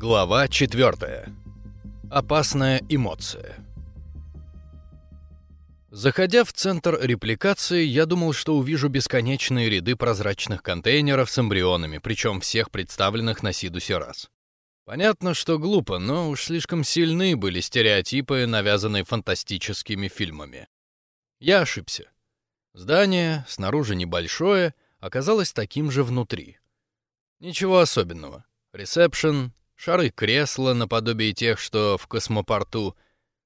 Глава 4. Опасная эмоция. Заходя в центр репликации, я думал, что увижу бесконечные ряды прозрачных контейнеров с эмбрионами, причем всех представленных на Сидусе раз. Понятно, что глупо, но уж слишком сильны были стереотипы, навязанные фантастическими фильмами. Я ошибся. Здание, снаружи небольшое, оказалось таким же внутри. Ничего особенного. Ресепшн, шары кресла наподобие тех, что в космопорту,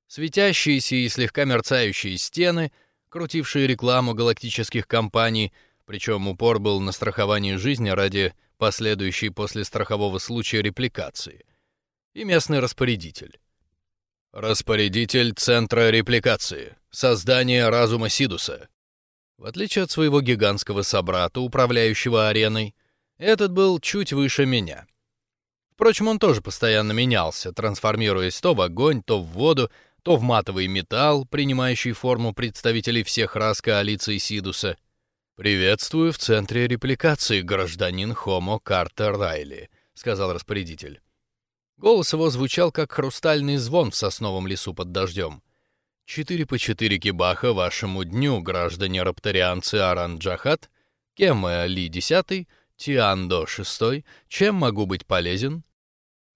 светящиеся и слегка мерцающие стены, крутившие рекламу галактических компаний, причем упор был на страховании жизни ради последующей после страхового случая репликации, и местный распорядитель. Распорядитель Центра репликации. Создание разума Сидуса. В отличие от своего гигантского собрата, управляющего ареной, этот был чуть выше меня. Впрочем, он тоже постоянно менялся, трансформируясь то в огонь, то в воду, то в матовый металл, принимающий форму представителей всех рас коалиции Сидуса — «Приветствую в центре репликации, гражданин Хомо Картер Райли», — сказал распорядитель. Голос его звучал, как хрустальный звон в сосновом лесу под дождем. «Четыре по четыре кибаха вашему дню, граждане рапторианцы Аран Джахат, Кема Ли десятый, Тиандо шестой, чем могу быть полезен?»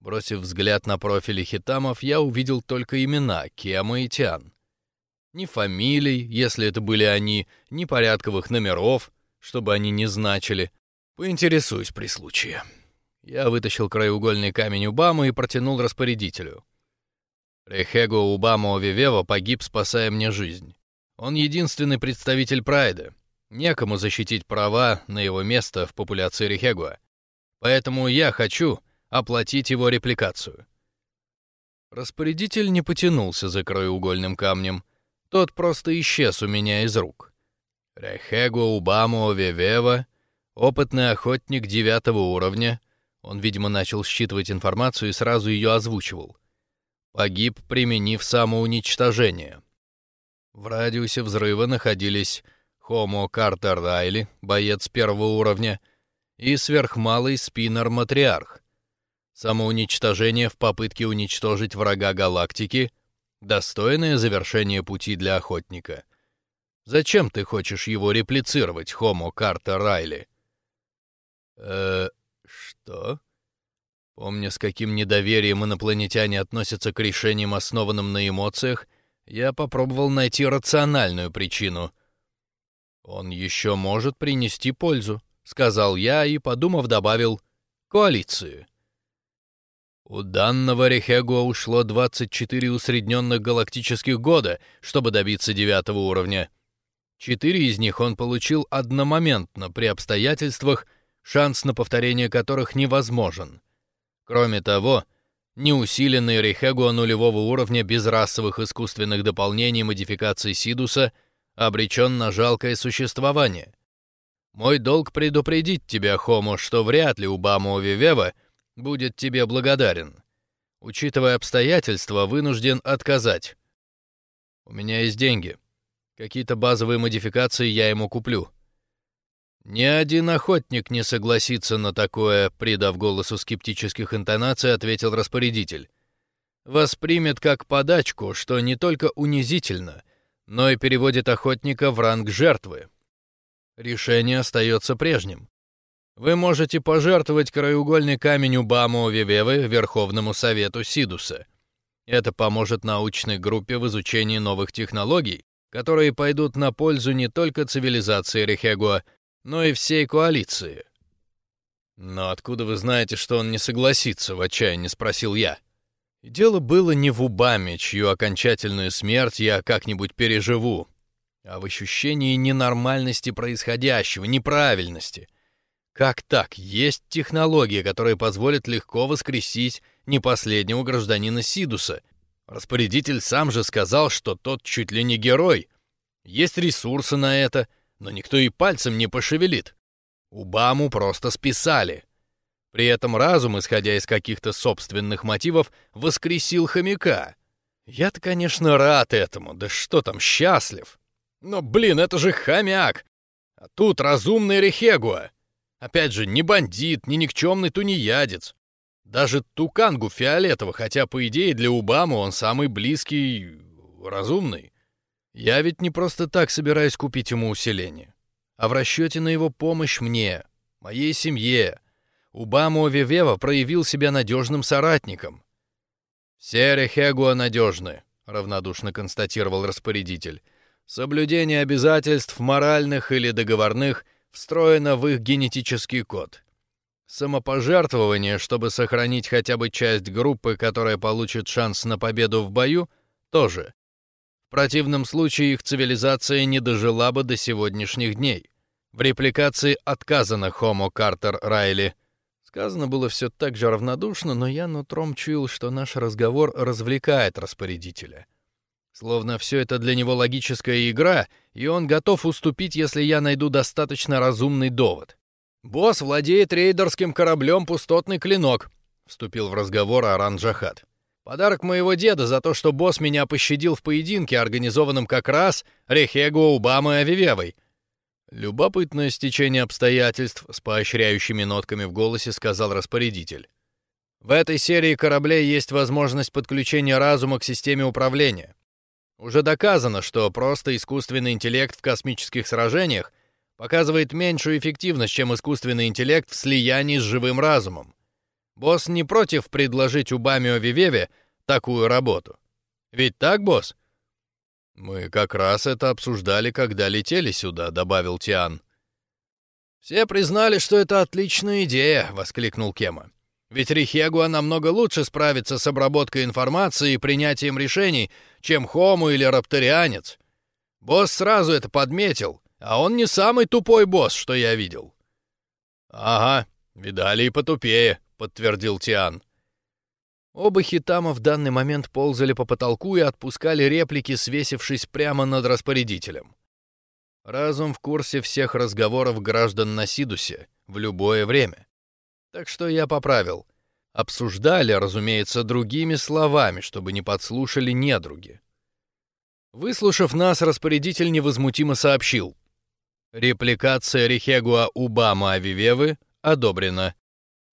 Бросив взгляд на профили хитамов, я увидел только имена Кема и Тиан ни фамилий, если это были они, ни порядковых номеров, чтобы они не значили. Поинтересуюсь при случае. Я вытащил краеугольный камень Убама и протянул распорядителю. Рехего Убама Овивева погиб, спасая мне жизнь. Он единственный представитель Прайда. Некому защитить права на его место в популяции Рехегуа. Поэтому я хочу оплатить его репликацию. Распорядитель не потянулся за краеугольным камнем — тот просто исчез у меня из рук. Рехего Убаму Вевева, опытный охотник девятого уровня, он, видимо, начал считывать информацию и сразу ее озвучивал. Погиб, применив самоуничтожение. В радиусе взрыва находились Хомо Картер Райли, боец первого уровня, и сверхмалый спиннер-матриарх. Самоуничтожение в попытке уничтожить врага галактики Достойное завершение пути для охотника. Зачем ты хочешь его реплицировать, Хомо Карта Райли? Э, что? Помня, с каким недоверием инопланетяне относятся к решениям, основанным на эмоциях, я попробовал найти рациональную причину. Он еще может принести пользу, сказал я и, подумав, добавил коалицию. У данного Рехего ушло 24 усредненных галактических года, чтобы добиться девятого уровня. Четыре из них он получил одномоментно при обстоятельствах, шанс на повторение которых невозможен. Кроме того, неусиленный Рехего нулевого уровня без расовых искусственных дополнений модификаций Сидуса обречен на жалкое существование. Мой долг предупредить тебя, Хомо, что вряд ли у Баму Вивева — будет тебе благодарен. Учитывая обстоятельства, вынужден отказать. У меня есть деньги. Какие-то базовые модификации я ему куплю. Ни один охотник не согласится на такое, придав голосу скептических интонаций, ответил распорядитель. Воспримет как подачку, что не только унизительно, но и переводит охотника в ранг жертвы. Решение остается прежним. Вы можете пожертвовать краеугольный камень Убаму Вивевы Верховному Совету Сидуса. Это поможет научной группе в изучении новых технологий, которые пойдут на пользу не только цивилизации Рехегуа, но и всей коалиции. «Но откуда вы знаете, что он не согласится?» — в отчаянии спросил я. Дело было не в Убаме, чью окончательную смерть я как-нибудь переживу, а в ощущении ненормальности происходящего, неправильности — как так? Есть технология, которая позволит легко воскресить не последнего гражданина Сидуса. Распорядитель сам же сказал, что тот чуть ли не герой. Есть ресурсы на это, но никто и пальцем не пошевелит. Убаму просто списали. При этом разум, исходя из каких-то собственных мотивов, воскресил хомяка. Я-то, конечно, рад этому, да что там, счастлив. Но, блин, это же хомяк! А тут разумный Рехегуа. Опять же, не бандит, не никчемный тунеядец. Даже Тукангу фиолетово, хотя, по идее, для Убамы он самый близкий, разумный. Я ведь не просто так собираюсь купить ему усиление, а в расчете на его помощь мне, моей семье. Убаму Вивева проявил себя надежным соратником. «Все Рехегуа надежны», — равнодушно констатировал распорядитель. «Соблюдение обязательств, моральных или договорных, встроено в их генетический код. Самопожертвование, чтобы сохранить хотя бы часть группы, которая получит шанс на победу в бою, тоже. В противном случае их цивилизация не дожила бы до сегодняшних дней. В репликации отказано Хомо Картер Райли. Сказано было все так же равнодушно, но я нутром чуял, что наш разговор развлекает распорядителя. Словно все это для него логическая игра, и он готов уступить, если я найду достаточно разумный довод. «Босс владеет рейдерским кораблем «Пустотный клинок», — вступил в разговор Аран Джахат. «Подарок моего деда за то, что босс меня пощадил в поединке, организованном как раз Рехего, Убамой Авивевой». Любопытное стечение обстоятельств с поощряющими нотками в голосе сказал распорядитель. В этой серии кораблей есть возможность подключения разума к системе управления. Уже доказано, что просто искусственный интеллект в космических сражениях показывает меньшую эффективность, чем искусственный интеллект в слиянии с живым разумом. Босс не против предложить Убамио Вивеве такую работу. Ведь так, босс? Мы как раз это обсуждали, когда летели сюда, добавил Тиан. Все признали, что это отличная идея, воскликнул Кема. Ведь Рихегуа намного лучше справится с обработкой информации и принятием решений, чем Хому или Рапторианец. Босс сразу это подметил а он не самый тупой босс, что я видел. Ага, видали и потупее, подтвердил Тиан. Оба хитама в данный момент ползали по потолку и отпускали реплики, свесившись прямо над распорядителем. Разум в курсе всех разговоров граждан на Сидусе в любое время. Так что я поправил. Обсуждали, разумеется, другими словами, чтобы не подслушали недруги. Выслушав нас, распорядитель невозмутимо сообщил: Репликация Рихегуа Убама Авивевы одобрена.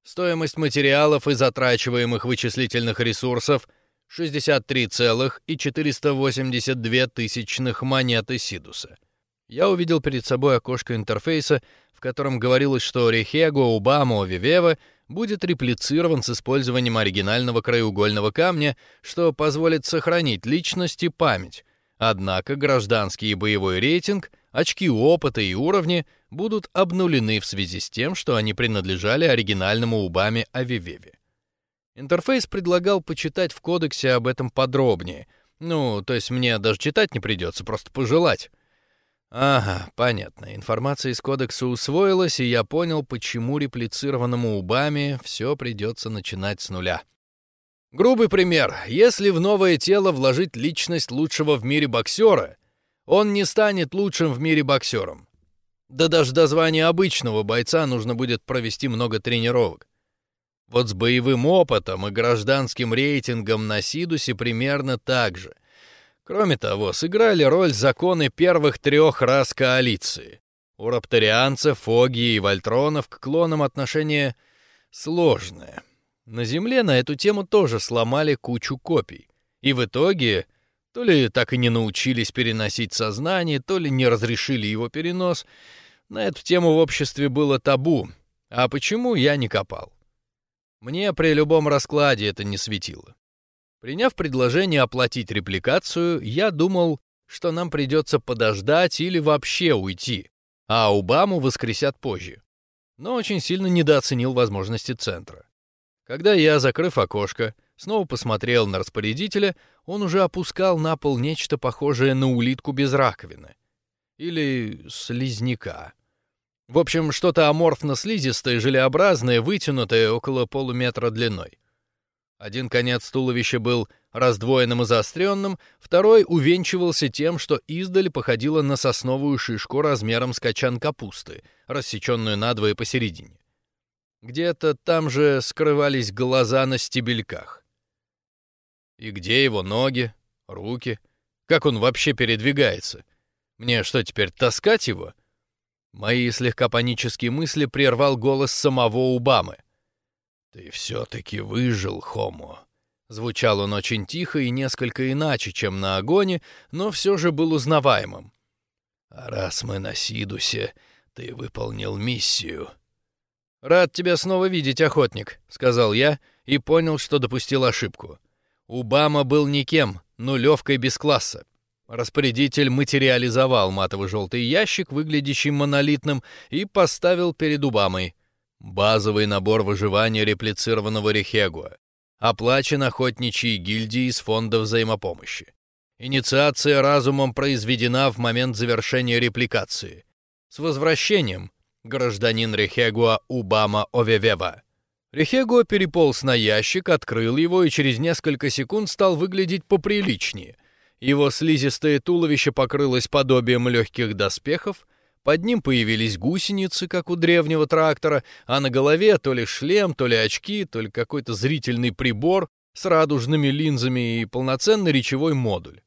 Стоимость материалов и затрачиваемых вычислительных ресурсов 63,482 тысячных монеты Сидуса. Я увидел перед собой окошко интерфейса, в котором говорилось, что Рихегуа Убама Авивева будет реплицирован с использованием оригинального краеугольного камня, что позволит сохранить личность и память. Однако гражданский и боевой рейтинг — очки опыта и уровни будут обнулены в связи с тем, что они принадлежали оригинальному Убаме Авивеве. Интерфейс предлагал почитать в кодексе об этом подробнее. Ну, то есть мне даже читать не придется, просто пожелать. Ага, понятно. Информация из кодекса усвоилась, и я понял, почему реплицированному Убаме все придется начинать с нуля. Грубый пример. Если в новое тело вложить личность лучшего в мире боксера, он не станет лучшим в мире боксером. Да даже до звания обычного бойца нужно будет провести много тренировок. Вот с боевым опытом и гражданским рейтингом на Сидусе примерно так же. Кроме того, сыграли роль законы первых трех рас коалиции. У рапторианцев, Фоги и Вольтронов к клонам отношение сложное. На Земле на эту тему тоже сломали кучу копий. И в итоге то ли так и не научились переносить сознание, то ли не разрешили его перенос. На эту тему в обществе было табу. А почему я не копал? Мне при любом раскладе это не светило. Приняв предложение оплатить репликацию, я думал, что нам придется подождать или вообще уйти, а Убаму воскресят позже. Но очень сильно недооценил возможности центра. Когда я, закрыв окошко, снова посмотрел на распорядителя, он уже опускал на пол нечто похожее на улитку без раковины. Или слизняка. В общем, что-то аморфно-слизистое, желеобразное, вытянутое около полуметра длиной. Один конец туловища был раздвоенным и заостренным, второй увенчивался тем, что издали походило на сосновую шишку размером с качан капусты, рассеченную надвое посередине. Где-то там же скрывались глаза на стебельках. И где его ноги, руки? Как он вообще передвигается? Мне что, теперь таскать его? Мои слегка панические мысли прервал голос самого Убамы. «Ты все-таки выжил, Хомо!» Звучал он очень тихо и несколько иначе, чем на Агоне, но все же был узнаваемым. «А раз мы на Сидусе, ты выполнил миссию». «Рад тебя снова видеть, охотник», — сказал я и понял, что допустил ошибку. Убама был никем, нулевкой без класса. Распорядитель материализовал матово-желтый ящик, выглядящий монолитным, и поставил перед Убамой. Базовый набор выживания реплицированного Рехегуа. Оплачен охотничьей гильдией из фонда взаимопомощи. Инициация разумом произведена в момент завершения репликации. С возвращением, гражданин Рехегуа Убама Овевева. Рехегуа переполз на ящик, открыл его и через несколько секунд стал выглядеть поприличнее. Его слизистое туловище покрылось подобием легких доспехов, под ним появились гусеницы, как у древнего трактора, а на голове то ли шлем, то ли очки, то ли какой-то зрительный прибор с радужными линзами и полноценный речевой модуль.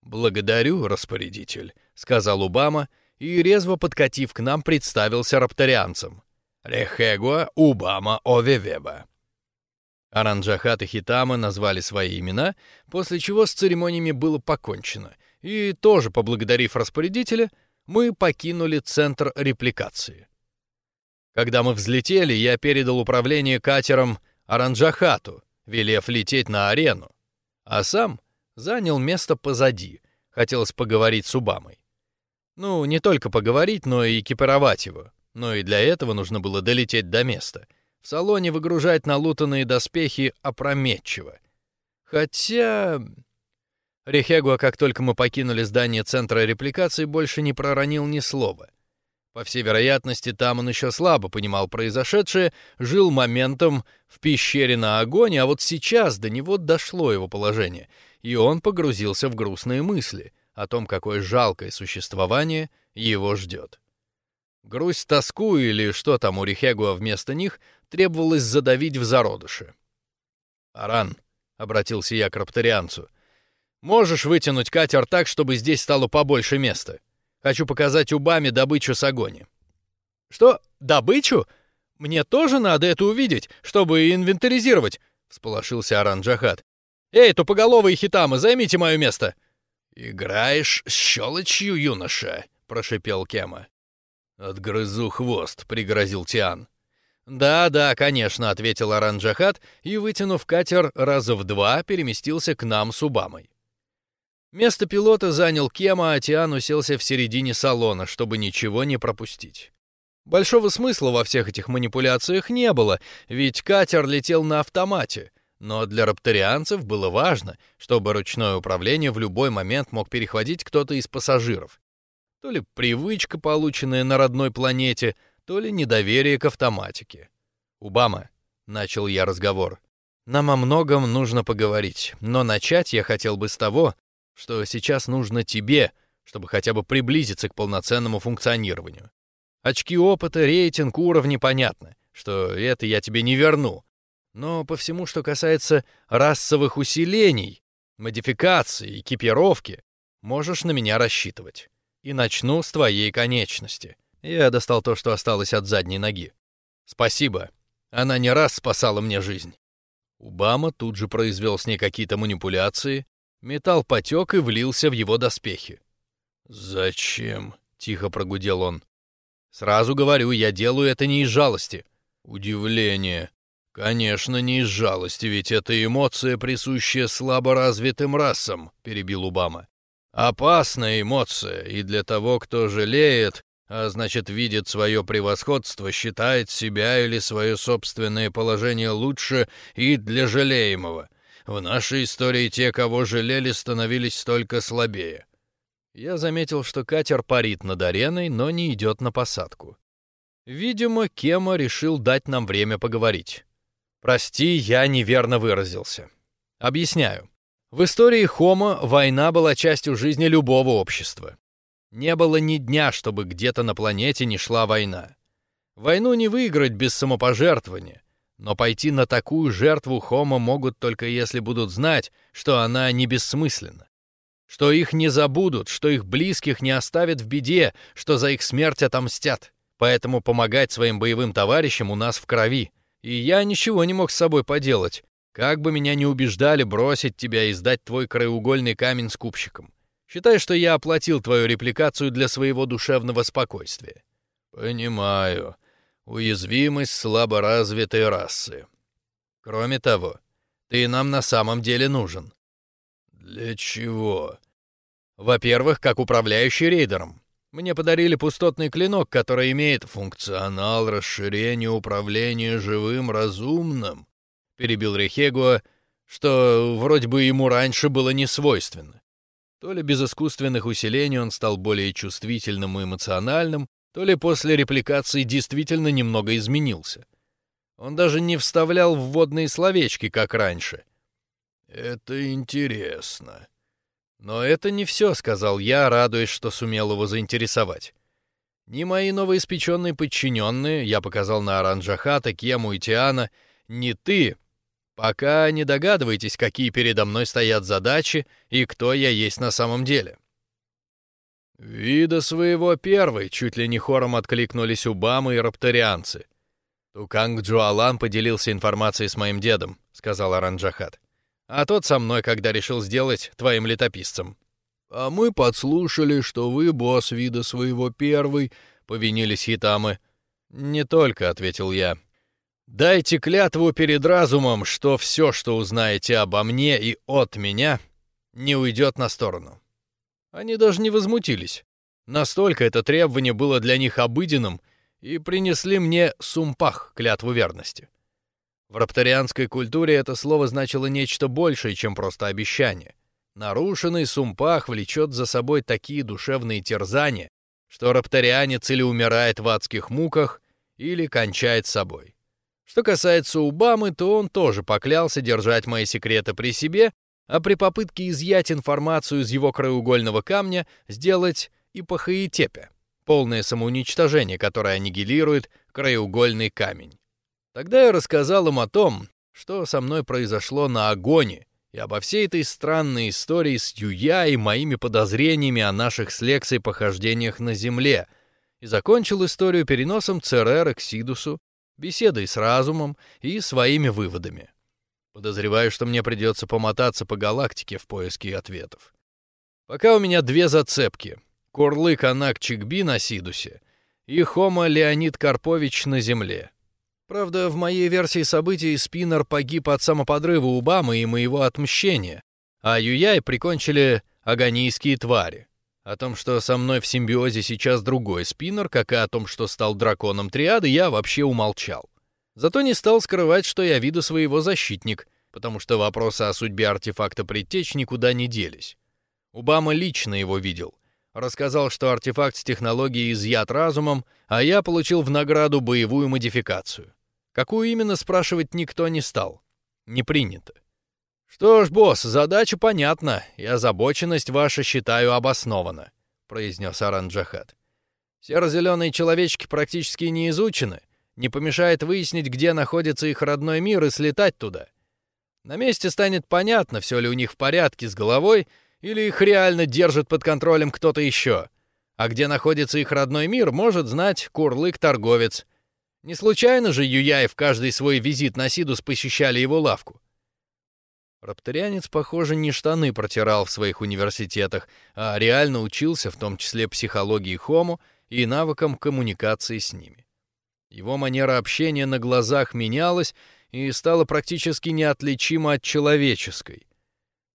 «Благодарю, распорядитель», — сказал Убама, и, резво подкатив к нам, представился рапторианцам. «Рехегуа Убама Овевеба». Аранджахат и Хитама назвали свои имена, после чего с церемониями было покончено, и, тоже поблагодарив распорядителя, мы покинули центр репликации. Когда мы взлетели, я передал управление катером Аранджахату, велев лететь на арену, а сам занял место позади, хотелось поговорить с Убамой. Ну, не только поговорить, но и экипировать его, но и для этого нужно было долететь до места. В салоне выгружать налутанные доспехи опрометчиво. Хотя... Рехегуа, как только мы покинули здание центра репликации, больше не проронил ни слова. По всей вероятности, там он еще слабо понимал произошедшее, жил моментом в пещере на огоне, а вот сейчас до него дошло его положение, и он погрузился в грустные мысли о том, какое жалкое существование его ждет. Грусть, тоску или что там у Рихегуа вместо них требовалось задавить в зародыше. «Аран», — обратился я к рапторианцу, — Можешь вытянуть катер так, чтобы здесь стало побольше места. Хочу показать Убаме добычу с огони. Что? Добычу? Мне тоже надо это увидеть, чтобы инвентаризировать, всполошился Аран Джахат. Эй, тупоголовые хитамы, займите мое место. Играешь с щелочью, юноша, прошипел Кема. Отгрызу хвост, пригрозил Тиан. «Да, да, конечно», — ответил Аран Джахат и, вытянув катер раза в два, переместился к нам с Убамой. Место пилота занял Кема, а Тиан уселся в середине салона, чтобы ничего не пропустить. Большого смысла во всех этих манипуляциях не было, ведь катер летел на автомате. Но для рапторианцев было важно, чтобы ручное управление в любой момент мог перехватить кто-то из пассажиров. То ли привычка, полученная на родной планете, то ли недоверие к автоматике. «Убама», — начал я разговор, — «нам о многом нужно поговорить, но начать я хотел бы с того, что сейчас нужно тебе, чтобы хотя бы приблизиться к полноценному функционированию. Очки опыта, рейтинг, уровни понятно, что это я тебе не верну. Но по всему, что касается расовых усилений, модификации, экипировки, можешь на меня рассчитывать. И начну с твоей конечности. Я достал то, что осталось от задней ноги. Спасибо. Она не раз спасала мне жизнь. Убама тут же произвел с ней какие-то манипуляции, Металл потек и влился в его доспехи. «Зачем?» — тихо прогудел он. «Сразу говорю, я делаю это не из жалости». «Удивление. Конечно, не из жалости, ведь это эмоция, присущая слабо развитым расам», — перебил Убама. «Опасная эмоция, и для того, кто жалеет, а значит, видит свое превосходство, считает себя или свое собственное положение лучше и для жалеемого». В нашей истории те, кого жалели, становились только слабее. Я заметил, что катер парит над ареной, но не идет на посадку. Видимо, Кема решил дать нам время поговорить. Прости, я неверно выразился. Объясняю. В истории Хома война была частью жизни любого общества. Не было ни дня, чтобы где-то на планете не шла война. Войну не выиграть без самопожертвования, но пойти на такую жертву Хома могут только если будут знать, что она не бессмысленна. Что их не забудут, что их близких не оставят в беде, что за их смерть отомстят. Поэтому помогать своим боевым товарищам у нас в крови. и я ничего не мог с собой поделать, как бы меня не убеждали бросить тебя и сдать твой краеугольный камень скупщикам. Считай, что я оплатил твою репликацию для своего душевного спокойствия. Понимаю. Уязвимость слаборазвитой расы. Кроме того, ты нам на самом деле нужен. Для чего? Во-первых, как управляющий рейдером. Мне подарили пустотный клинок, который имеет функционал расширения управления живым разумным перебил Рехегуа, что вроде бы ему раньше было не свойственно. То ли без искусственных усилений он стал более чувствительным и эмоциональным, то ли после репликации действительно немного изменился. Он даже не вставлял вводные словечки, как раньше. «Это интересно». «Но это не все», — сказал я, радуясь, что сумел его заинтересовать. «Ни мои новоиспеченные подчиненные, я показал на Аранджахата, Кему и Тиана, ни ты, Пока не догадываетесь, какие передо мной стоят задачи и кто я есть на самом деле. Вида своего первый, чуть ли не хором откликнулись Убамы и рапторианцы. Туканг Джуалан поделился информацией с моим дедом, сказал Аранджахат. А тот со мной, когда решил сделать твоим летописцем. А мы подслушали, что вы босс вида своего первый, повинились хитамы. Не только, ответил я. Дайте клятву перед разумом, что все, что узнаете обо мне и от меня, не уйдет на сторону. Они даже не возмутились. Настолько это требование было для них обыденным и принесли мне сумпах, клятву верности. В рапторианской культуре это слово значило нечто большее, чем просто обещание. Нарушенный сумпах влечет за собой такие душевные терзания, что рапторианец или умирает в адских муках, или кончает собой. Что касается Убамы, то он тоже поклялся держать мои секреты при себе, а при попытке изъять информацию из его краеугольного камня сделать ипохаитепе, полное самоуничтожение, которое аннигилирует краеугольный камень. Тогда я рассказал им о том, что со мной произошло на Агоне, и обо всей этой странной истории с Юя и моими подозрениями о наших с Лексой похождениях на Земле, и закончил историю переносом Церера к Сидусу, беседой с разумом и своими выводами. Подозреваю, что мне придется помотаться по галактике в поиске ответов. Пока у меня две зацепки. Курлык Анак Чикби на Сидусе и Хома Леонид Карпович на Земле. Правда, в моей версии событий Спиннер погиб от самоподрыва Убамы и моего отмщения, а Юяй прикончили аганийские твари. О том, что со мной в симбиозе сейчас другой спиннер, как и о том, что стал драконом триады, я вообще умолчал. Зато не стал скрывать, что я виду своего защитник, потому что вопросы о судьбе артефакта предтеч никуда не делись. Убама лично его видел. Рассказал, что артефакт с технологией изъят разумом, а я получил в награду боевую модификацию. Какую именно, спрашивать никто не стал. Не принято. «Что ж, босс, задача понятна, и озабоченность ваша считаю обоснована», — произнес Аранджахат. «Серо-зеленые человечки практически не изучены. Не помешает выяснить, где находится их родной мир и слетать туда. На месте станет понятно, все ли у них в порядке с головой, или их реально держит под контролем кто-то еще. А где находится их родной мир, может знать Курлык-торговец. Не случайно же Юяев каждый свой визит на Сидус посещали его лавку. Рапторианец, похоже, не штаны протирал в своих университетах, а реально учился, в том числе психологии Хому и навыкам коммуникации с ними. Его манера общения на глазах менялась и стала практически неотличима от человеческой.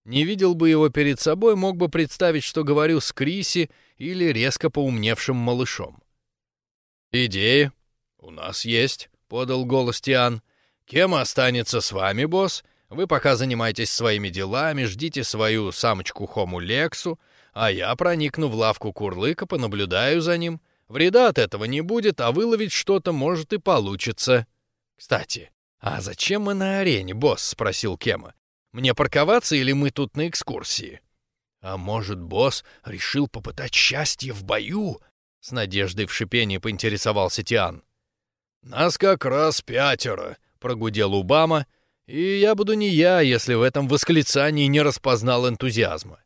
Не видел бы его перед собой, мог бы представить, что говорю с Криси или резко поумневшим малышом. «Идеи у нас есть», — подал голос Тиан. «Кем останется с вами, босс?» Вы пока занимайтесь своими делами, ждите свою самочку Хому Лексу, а я проникну в лавку Курлыка, понаблюдаю за ним. Вреда от этого не будет, а выловить что-то может и получится. Кстати, а зачем мы на арене, босс? спросил Кема. Мне парковаться или мы тут на экскурсии? А может, босс решил попытать счастье в бою? С надеждой в шипении поинтересовался Тиан. Нас как раз пятеро, прогудел Убама и я буду не я, если в этом восклицании не распознал энтузиазма.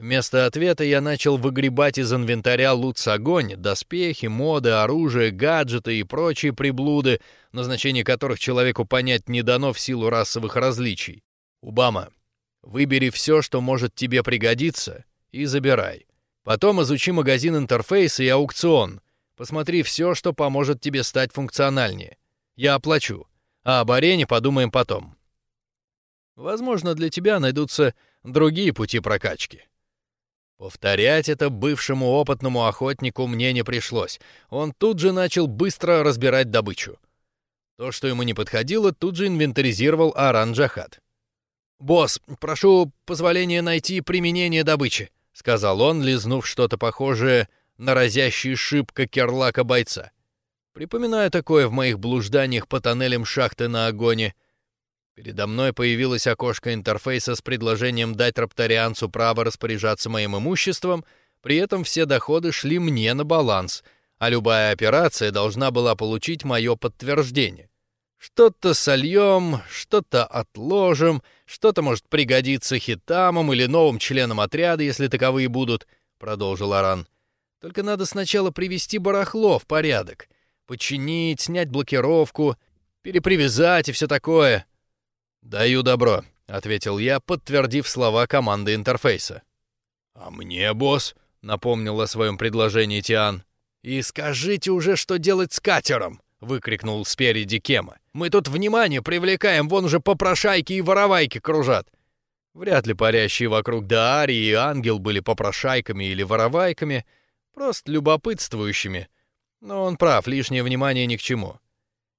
Вместо ответа я начал выгребать из инвентаря лут с огонь, доспехи, моды, оружие, гаджеты и прочие приблуды, назначение которых человеку понять не дано в силу расовых различий. Убама, выбери все, что может тебе пригодиться, и забирай. Потом изучи магазин интерфейса и аукцион. Посмотри все, что поможет тебе стать функциональнее. Я оплачу. А об арене подумаем потом. Возможно, для тебя найдутся другие пути прокачки. Повторять это бывшему опытному охотнику мне не пришлось. Он тут же начал быстро разбирать добычу. То, что ему не подходило, тут же инвентаризировал Аран Джахат. «Босс, прошу позволения найти применение добычи», — сказал он, лизнув что-то похожее на разящий шибко керлака бойца. Припоминаю такое в моих блужданиях по тоннелям шахты на Агоне — Передо мной появилось окошко интерфейса с предложением дать рапторианцу право распоряжаться моим имуществом, при этом все доходы шли мне на баланс, а любая операция должна была получить мое подтверждение. Что-то сольем, что-то отложим, что-то может пригодиться хитамам или новым членам отряда, если таковые будут, — продолжил Аран. Только надо сначала привести барахло в порядок, починить, снять блокировку, перепривязать и все такое. «Даю добро», — ответил я, подтвердив слова команды интерфейса. «А мне, босс?» — напомнил о своем предложении Тиан. «И скажите уже, что делать с катером!» — выкрикнул спереди Кема. «Мы тут внимание привлекаем, вон уже попрошайки и воровайки кружат!» Вряд ли парящие вокруг Даари и Ангел были попрошайками или воровайками, просто любопытствующими. Но он прав, лишнее внимание ни к чему.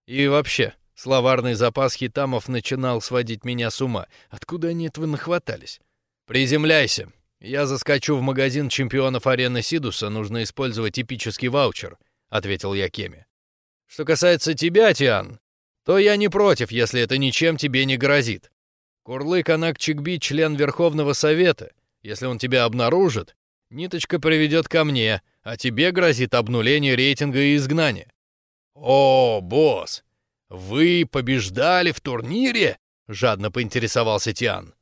И вообще, Словарный запас хитамов начинал сводить меня с ума. Откуда они этого нахватались? «Приземляйся. Я заскочу в магазин чемпионов арены Сидуса, нужно использовать эпический ваучер», — ответил я Кеме. «Что касается тебя, Тиан, то я не против, если это ничем тебе не грозит. Курлык Анак Чикби — член Верховного Совета. Если он тебя обнаружит, ниточка приведет ко мне, а тебе грозит обнуление рейтинга и изгнание». «О, босс, «Вы побеждали в турнире?» — жадно поинтересовался Тиан.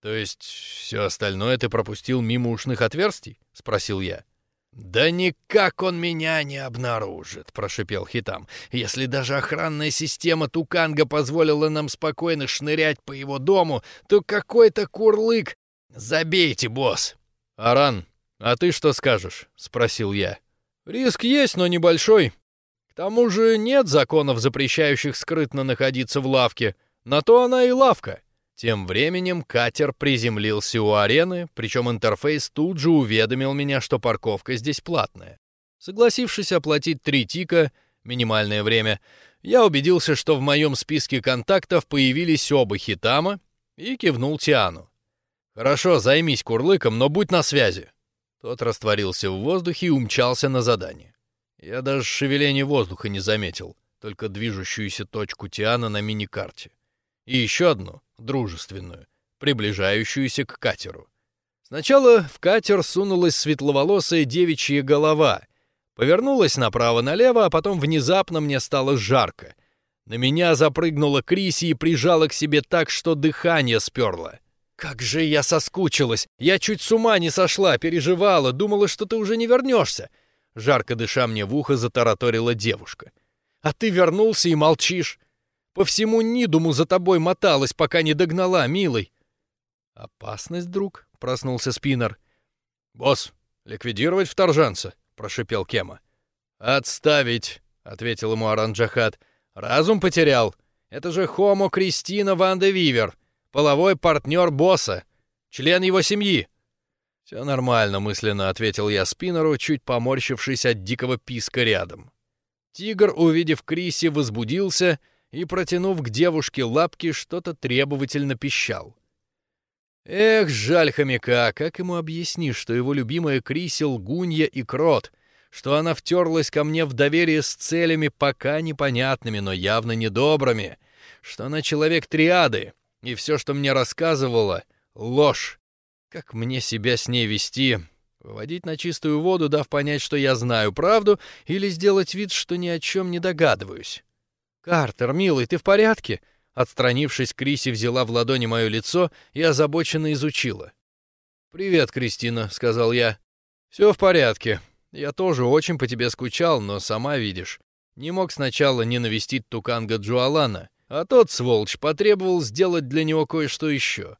«То есть все остальное ты пропустил мимо ушных отверстий?» — спросил я. «Да никак он меня не обнаружит», — прошипел Хитам. «Если даже охранная система Туканга позволила нам спокойно шнырять по его дому, то какой-то курлык... Забейте, босс!» «Аран, а ты что скажешь?» — спросил я. «Риск есть, но небольшой тому же нет законов, запрещающих скрытно находиться в лавке. На то она и лавка. Тем временем катер приземлился у арены, причем интерфейс тут же уведомил меня, что парковка здесь платная. Согласившись оплатить три тика, минимальное время, я убедился, что в моем списке контактов появились оба хитама и кивнул Тиану. «Хорошо, займись курлыком, но будь на связи». Тот растворился в воздухе и умчался на задание. Я даже шевеление воздуха не заметил, только движущуюся точку Тиана на мини-карте. И еще одну, дружественную, приближающуюся к катеру. Сначала в катер сунулась светловолосая девичья голова, повернулась направо-налево, а потом внезапно мне стало жарко. На меня запрыгнула Криси и прижала к себе так, что дыхание сперло. «Как же я соскучилась! Я чуть с ума не сошла, переживала, думала, что ты уже не вернешься. Жарко дыша мне в ухо, затараторила девушка. «А ты вернулся и молчишь. По всему Нидуму за тобой моталась, пока не догнала, милый». «Опасность, друг?» — проснулся Спиннер. «Босс, ликвидировать вторжанца?» — прошипел Кема. «Отставить!» — ответил ему Аранджахат. «Разум потерял. Это же Хомо Кристина Ван де Вивер, половой партнер босса, член его семьи». «Все нормально», — мысленно ответил я Спиннеру, чуть поморщившись от дикого писка рядом. Тигр, увидев Криси, возбудился и, протянув к девушке лапки, что-то требовательно пищал. Эх, жаль хомяка, как ему объяснишь, что его любимая Криси — лгунья и крот, что она втерлась ко мне в доверие с целями пока непонятными, но явно недобрыми, что она человек триады, и все, что мне рассказывала — ложь. Как мне себя с ней вести? Выводить на чистую воду, дав понять, что я знаю правду, или сделать вид, что ни о чем не догадываюсь? «Картер, милый, ты в порядке?» Отстранившись, Криси взяла в ладони мое лицо и озабоченно изучила. «Привет, Кристина», — сказал я. «Все в порядке. Я тоже очень по тебе скучал, но сама видишь. Не мог сначала не навестить Туканга Джуалана, а тот, сволочь, потребовал сделать для него кое-что еще.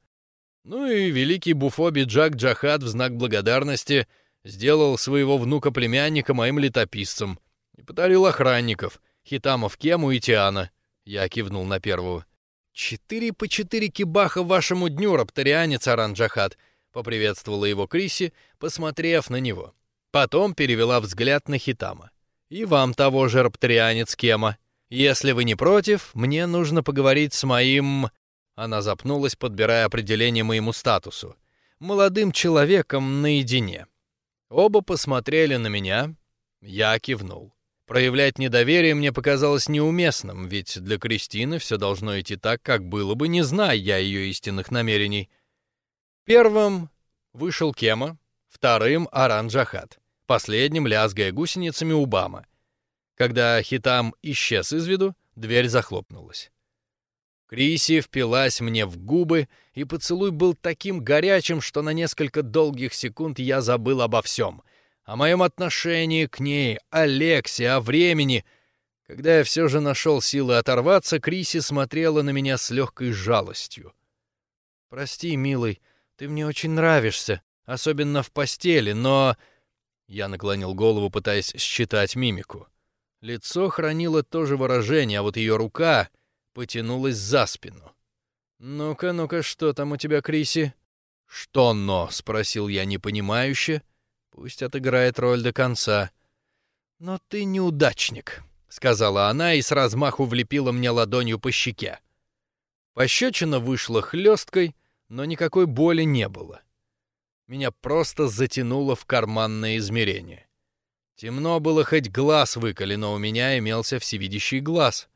Ну и великий буфоби Джак Джахат в знак благодарности сделал своего внука-племянника моим летописцем и подарил охранников, Хитамов Кему и Тиана. Я кивнул на первого. «Четыре по четыре кибаха вашему дню, рапторианец Аран Джахат», — поприветствовала его Криси, посмотрев на него. Потом перевела взгляд на Хитама. «И вам того же, рапторианец Кема. Если вы не против, мне нужно поговорить с моим...» Она запнулась, подбирая определение моему статусу. «Молодым человеком наедине». Оба посмотрели на меня. Я кивнул. Проявлять недоверие мне показалось неуместным, ведь для Кристины все должно идти так, как было бы, не зная я ее истинных намерений. Первым вышел Кема, вторым — Аран Джахат, последним, лязгая гусеницами, Убама. Когда Хитам исчез из виду, дверь захлопнулась. Криси впилась мне в губы, и поцелуй был таким горячим, что на несколько долгих секунд я забыл обо всем — о моем отношении к ней, о Лексе, о времени. Когда я все же нашел силы оторваться, Криси смотрела на меня с легкой жалостью. «Прости, милый, ты мне очень нравишься, особенно в постели, но...» Я наклонил голову, пытаясь считать мимику. Лицо хранило то же выражение, а вот ее рука потянулась за спину. «Ну-ка, ну-ка, что там у тебя, Криси?» «Что «но?» — спросил я непонимающе, — Пусть отыграет роль до конца. Но ты неудачник, сказала она и с размаху влепила мне ладонью по щеке. Пощечина вышла хлесткой, но никакой боли не было. Меня просто затянуло в карманное измерение. Темно было хоть глаз выколи, но у меня имелся всевидящий глаз.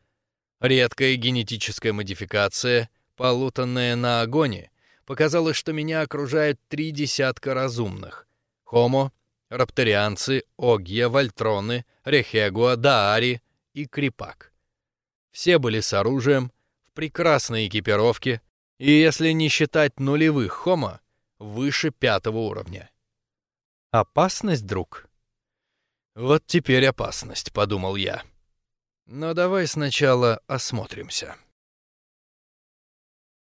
Редкая генетическая модификация, полутанная на агоне, показала, что меня окружает три десятка разумных. Хомо, рапторианцы, Огья, Вольтроны, Рехегуа, Даари и Крипак. Все были с оружием, в прекрасной экипировке, и если не считать нулевых Хомо, выше пятого уровня. Опасность, друг? Вот теперь опасность, подумал я. Но давай сначала осмотримся.